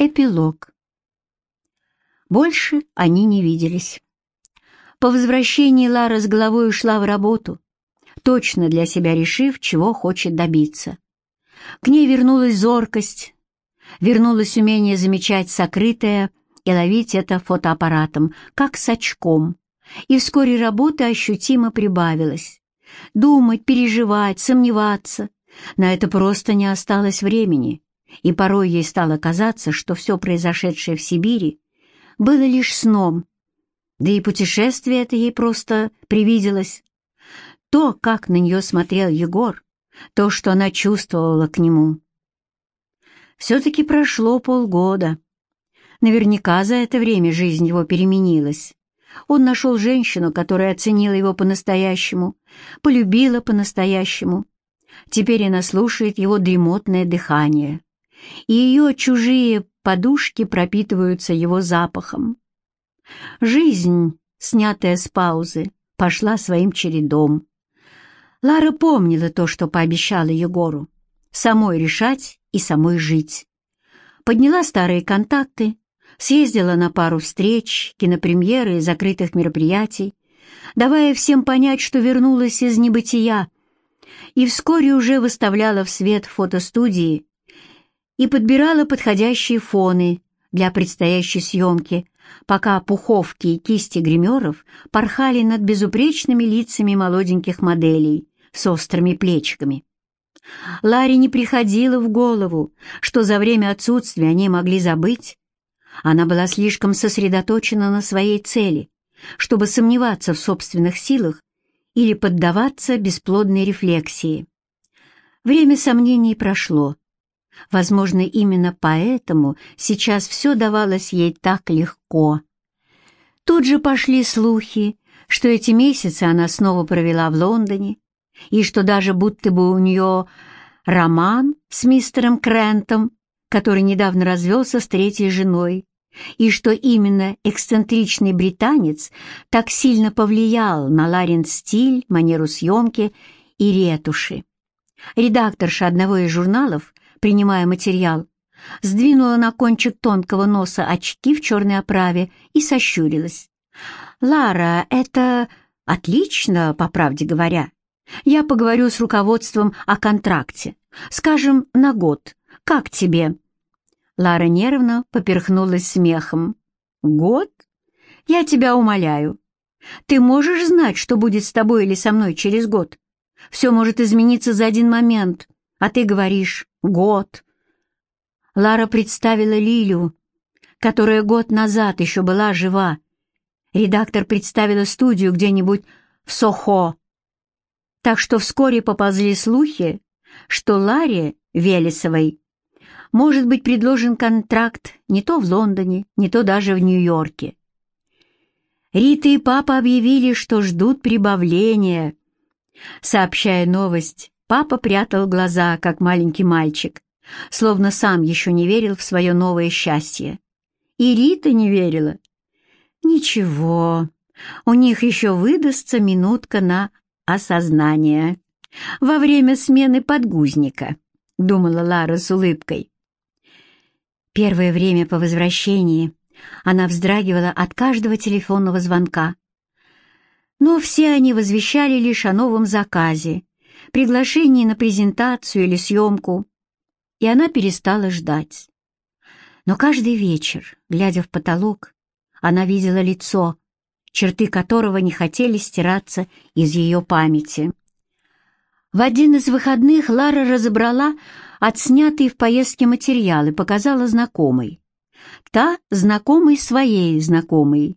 Эпилог. Больше они не виделись. По возвращении Лара с головой ушла в работу, точно для себя решив, чего хочет добиться. К ней вернулась зоркость, вернулось умение замечать сокрытое и ловить это фотоаппаратом, как с очком, и вскоре работа ощутимо прибавилась. Думать, переживать, сомневаться — на это просто не осталось времени, и порой ей стало казаться, что все произошедшее в Сибири было лишь сном, да и путешествие это ей просто привиделось. То, как на нее смотрел Егор, то, что она чувствовала к нему. Все-таки прошло полгода. Наверняка за это время жизнь его переменилась. Он нашел женщину, которая оценила его по-настоящему, полюбила по-настоящему. Теперь она слушает его дремотное дыхание, и ее чужие подушки пропитываются его запахом. Жизнь, снятая с паузы, пошла своим чередом. Лара помнила то, что пообещала Егору, самой решать и самой жить. Подняла старые контакты, съездила на пару встреч, кинопремьеры и закрытых мероприятий, давая всем понять, что вернулась из небытия, и вскоре уже выставляла в свет фотостудии и подбирала подходящие фоны для предстоящей съемки, пока пуховки и кисти гримеров порхали над безупречными лицами молоденьких моделей с острыми плечиками. Ларе не приходило в голову, что за время отсутствия они могли забыть. Она была слишком сосредоточена на своей цели, чтобы сомневаться в собственных силах или поддаваться бесплодной рефлексии. Время сомнений прошло. Возможно, именно поэтому сейчас все давалось ей так легко. Тут же пошли слухи, что эти месяцы она снова провела в Лондоне, и что даже будто бы у нее роман с мистером Крентом, который недавно развелся с третьей женой, и что именно эксцентричный британец так сильно повлиял на Ларин стиль, манеру съемки и ретуши. Редакторша одного из журналов принимая материал, сдвинула на кончик тонкого носа очки в черной оправе и сощурилась. «Лара, это отлично, по правде говоря. Я поговорю с руководством о контракте. Скажем, на год. Как тебе?» Лара нервно поперхнулась смехом. «Год? Я тебя умоляю. Ты можешь знать, что будет с тобой или со мной через год? Все может измениться за один момент, а ты говоришь Год. Лара представила Лилю, которая год назад еще была жива. Редактор представила студию где-нибудь в Сохо. Так что вскоре поползли слухи, что Ларе Велесовой может быть предложен контракт не то в Лондоне, не то даже в Нью-Йорке. Рита и папа объявили, что ждут прибавления. Сообщая новость, Папа прятал глаза, как маленький мальчик, словно сам еще не верил в свое новое счастье. И Рита не верила. Ничего, у них еще выдастся минутка на осознание. Во время смены подгузника, думала Лара с улыбкой. Первое время по возвращении она вздрагивала от каждого телефонного звонка. Но все они возвещали лишь о новом заказе, приглашение на презентацию или съемку, и она перестала ждать. Но каждый вечер, глядя в потолок, она видела лицо, черты которого не хотели стираться из ее памяти. В один из выходных Лара разобрала отснятый в поездке материал и показала знакомой. Та знакомой своей знакомой.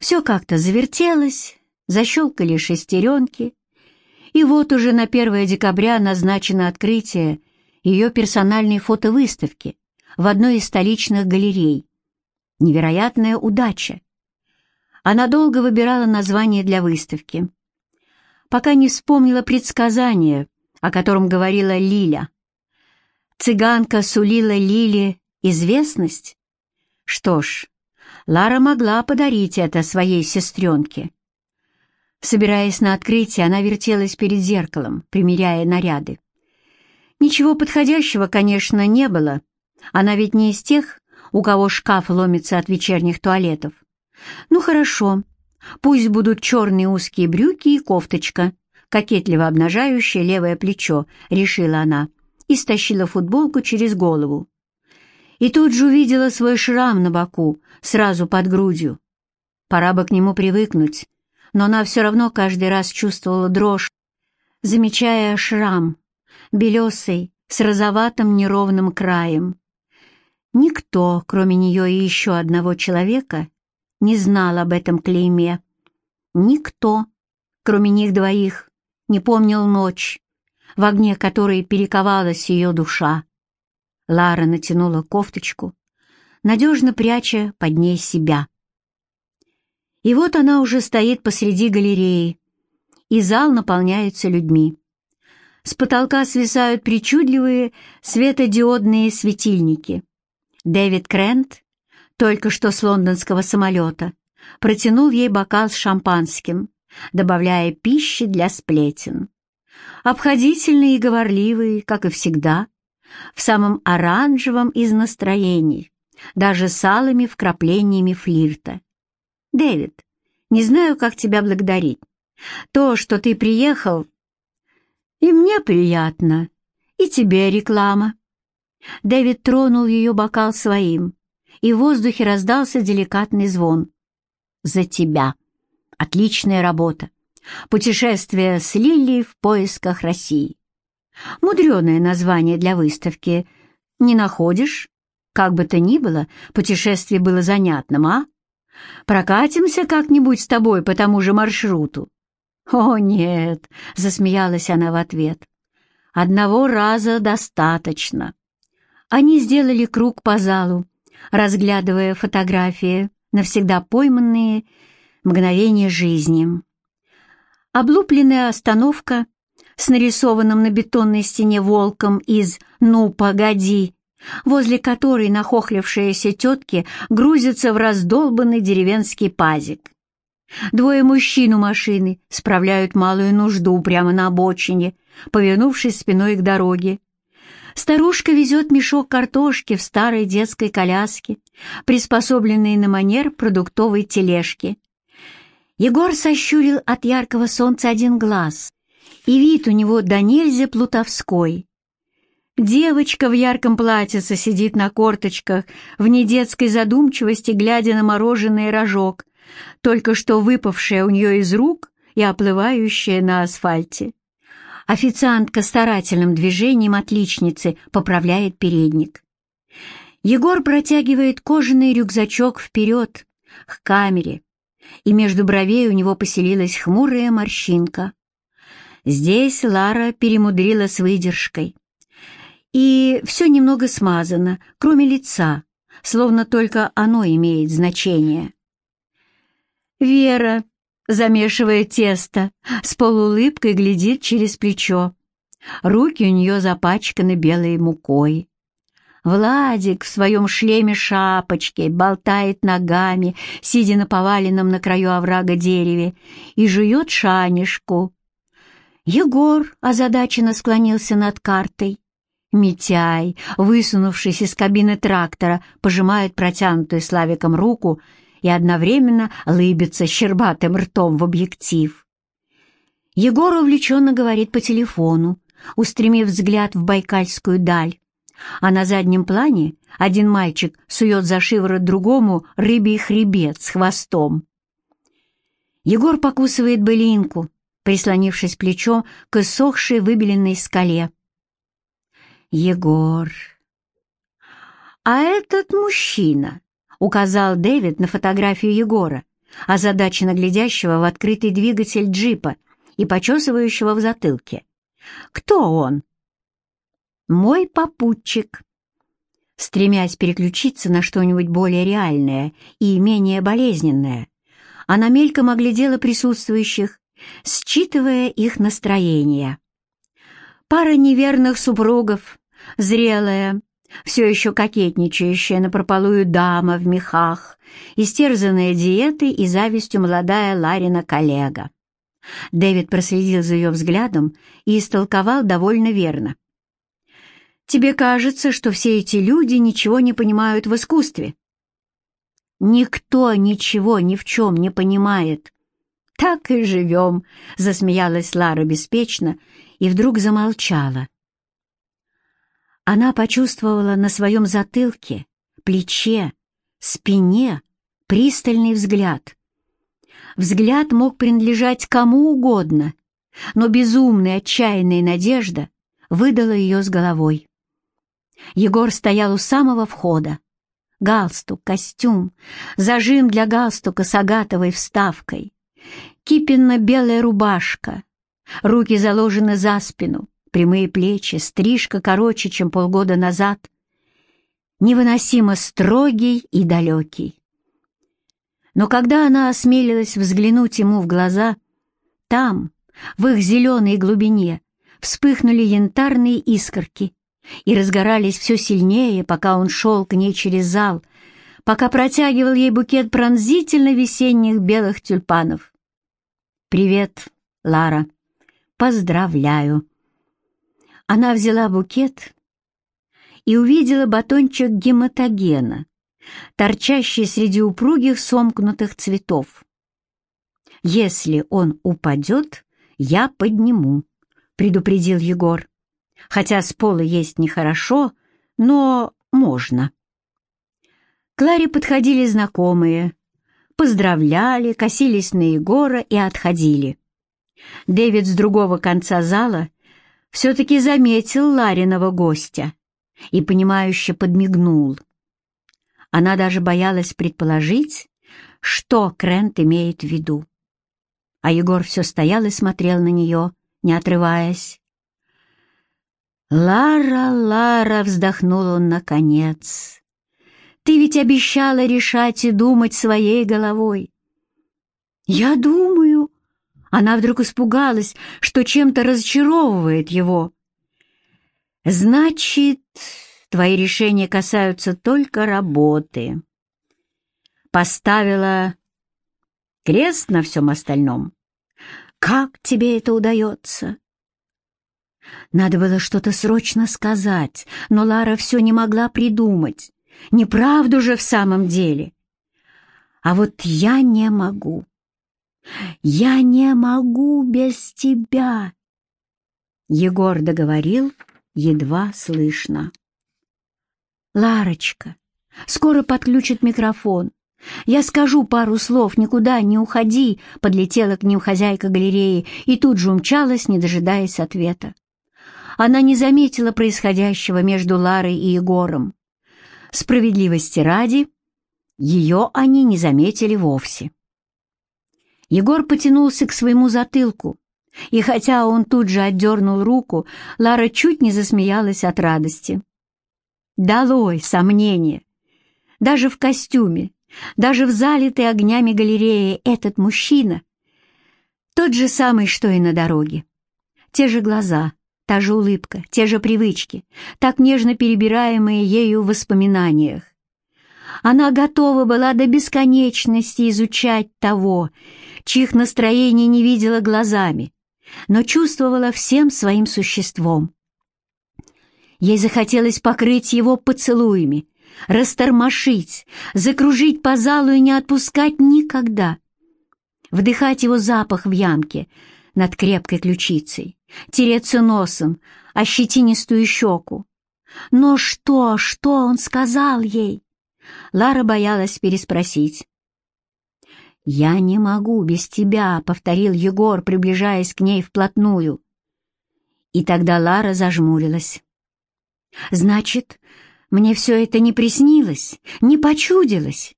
Все как-то завертелось, защелкали шестеренки, и вот уже на 1 декабря назначено открытие ее персональной фотовыставки в одной из столичных галерей. Невероятная удача. Она долго выбирала название для выставки, пока не вспомнила предсказание, о котором говорила Лиля. Цыганка сулила Лиле известность? Что ж, Лара могла подарить это своей сестренке. Собираясь на открытие, она вертелась перед зеркалом, примеряя наряды. Ничего подходящего, конечно, не было. Она ведь не из тех, у кого шкаф ломится от вечерних туалетов. «Ну хорошо, пусть будут черные узкие брюки и кофточка, кокетливо обнажающая левое плечо», — решила она и стащила футболку через голову. И тут же увидела свой шрам на боку, сразу под грудью. Пора бы к нему привыкнуть, но она все равно каждый раз чувствовала дрожь, замечая шрам, белесый, с розоватым неровным краем. Никто, кроме нее и еще одного человека, не знал об этом клейме. Никто, кроме них двоих, не помнил ночь, в огне которой перековалась ее душа. Лара натянула кофточку, надежно пряча под ней себя. И вот она уже стоит посреди галереи, и зал наполняется людьми. С потолка свисают причудливые светодиодные светильники. Дэвид Крент, только что с лондонского самолета, протянул ей бокал с шампанским, добавляя пищи для сплетен. Обходительный и говорливый, как и всегда, в самом оранжевом из настроений, даже с алыми вкраплениями флирта. «Дэвид, не знаю, как тебя благодарить. То, что ты приехал, и мне приятно, и тебе реклама». Дэвид тронул ее бокал своим, и в воздухе раздался деликатный звон. «За тебя! Отличная работа! Путешествие с Лилией в поисках России!» Мудреное название для выставки. Не находишь? Как бы то ни было, путешествие было занятным, а? Прокатимся как-нибудь с тобой по тому же маршруту». «О, нет!» — засмеялась она в ответ. «Одного раза достаточно». Они сделали круг по залу, разглядывая фотографии, навсегда пойманные мгновения жизни. Облупленная остановка с нарисованным на бетонной стене волком из «Ну, погоди», возле которой нахохлившиеся тетки грузятся в раздолбанный деревенский пазик. Двое мужчин у машины справляют малую нужду прямо на обочине, повернувшись спиной к дороге. Старушка везет мешок картошки в старой детской коляске, приспособленной на манер продуктовой тележки. Егор сощурил от яркого солнца один глаз, и вид у него до нельзя плутовской. Девочка в ярком платьице сидит на корточках, в недетской задумчивости, глядя на мороженый рожок, только что выпавшее у нее из рук и оплывающее на асфальте. Официантка старательным движением отличницы поправляет передник. Егор протягивает кожаный рюкзачок вперед, к камере, и между бровей у него поселилась хмурая морщинка. Здесь Лара перемудрила с выдержкой. И все немного смазано, кроме лица, словно только оно имеет значение. Вера, замешивая тесто, с полуулыбкой глядит через плечо. Руки у нее запачканы белой мукой. Владик в своем шлеме-шапочке болтает ногами, сидя на поваленном на краю оврага дереве, и жует шанишку. Егор озадаченно склонился над картой. Митяй, высунувшись из кабины трактора, пожимает протянутую Славиком руку и одновременно лыбится щербатым ртом в объектив. Егор увлеченно говорит по телефону, устремив взгляд в байкальскую даль, а на заднем плане один мальчик сует за шиворот другому рыбий хребет с хвостом. Егор покусывает былинку, прислонившись плечом к иссохшей выбеленной скале. Егор. «А этот мужчина», — указал Дэвид на фотографию Егора, озадаченно глядящего в открытый двигатель джипа и почесывающего в затылке. «Кто он?» «Мой попутчик». Стремясь переключиться на что-нибудь более реальное и менее болезненное, она мельком оглядела присутствующих, считывая их настроение. Пара неверных супругов, зрелая, все еще кокетничающая на прополую дама в мехах, истерзанная диетой и завистью молодая Ларина коллега. Дэвид проследил за ее взглядом и истолковал довольно верно. Тебе кажется, что все эти люди ничего не понимают в искусстве. Никто ничего ни в чем не понимает. Так и живем, — засмеялась Лара беспечно и вдруг замолчала. Она почувствовала на своем затылке, плече, спине пристальный взгляд. Взгляд мог принадлежать кому угодно, но безумная отчаянная надежда выдала ее с головой. Егор стоял у самого входа. Галстук, костюм, зажим для галстука с агатовой вставкой, кипенно-белая рубашка, руки заложены за спину, прямые плечи, стрижка короче, чем полгода назад, невыносимо строгий и далекий. Но когда она осмелилась взглянуть ему в глаза, там, в их зеленой глубине, вспыхнули янтарные искорки и разгорались все сильнее, пока он шел к ней через зал, пока протягивал ей букет пронзительно весенних белых тюльпанов. «Привет, Лара. Поздравляю». Она взяла букет и увидела батончик гематогена, торчащий среди упругих сомкнутых цветов. «Если он упадет, я подниму», — предупредил Егор. «Хотя с пола есть нехорошо, но можно». К Ларе подходили знакомые, поздравляли, косились на Егора и отходили. Дэвид с другого конца зала все-таки заметил Лариного гостя и, понимающе подмигнул. Она даже боялась предположить, что Крент имеет в виду. А Егор все стоял и смотрел на нее, не отрываясь. «Лара, Лара!» — вздохнул он наконец. «Ты ведь обещала решать и думать своей головой». «Я думаю». Она вдруг испугалась, что чем-то разочаровывает его. «Значит, твои решения касаются только работы». Поставила крест на всем остальном. Как тебе это удается? Надо было что-то срочно сказать, но Лара все не могла придумать. Неправду же в самом деле. А вот я не могу. Я не могу без тебя. Егор договорил, едва слышно. Ларочка, скоро подключит микрофон. «Я скажу пару слов, никуда не уходи», — подлетела к ним хозяйка галереи и тут же умчалась, не дожидаясь ответа. Она не заметила происходящего между Ларой и Егором. Справедливости ради, ее они не заметили вовсе. Егор потянулся к своему затылку, и хотя он тут же отдернул руку, Лара чуть не засмеялась от радости. Долой сомнение! Даже в костюме, даже в залитой огнями галереи этот мужчина тот же самый, что и на дороге. Те же глаза, та же улыбка, те же привычки, так нежно перебираемые ею в воспоминаниях. Она готова была до бесконечности изучать того, чьих настроений не видела глазами, но чувствовала всем своим существом. Ей захотелось покрыть его поцелуями, растормошить, закружить по залу и не отпускать никогда. Вдыхать его запах в ямке над крепкой ключицей, тереться носом о щетинистую щеку. Но что, что он сказал ей? Лара боялась переспросить. «Я не могу без тебя», — повторил Егор, приближаясь к ней вплотную. И тогда Лара зажмурилась. «Значит, мне все это не приснилось, не почудилось.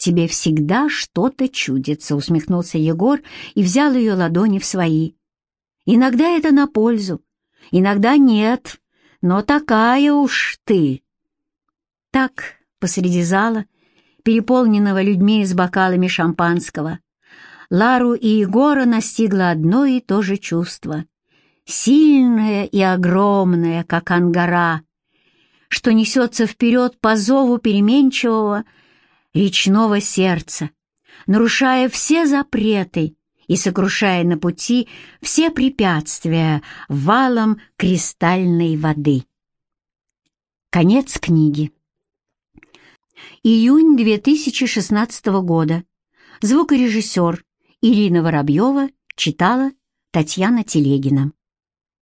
«Тебе всегда что-то чудится», — усмехнулся Егор и взял ее ладони в свои. «Иногда это на пользу, иногда нет, но такая уж ты». Так, посреди зала, переполненного людьми с бокалами шампанского, Лару и Егора настигло одно и то же чувство. Сильное и огромное, как ангара, что несется вперед по зову переменчивого речного сердца, нарушая все запреты и сокрушая на пути все препятствия валом кристальной воды. Конец книги. Июнь 2016 года. Звукорежиссер Ирина Воробьева читала Татьяна Телегина.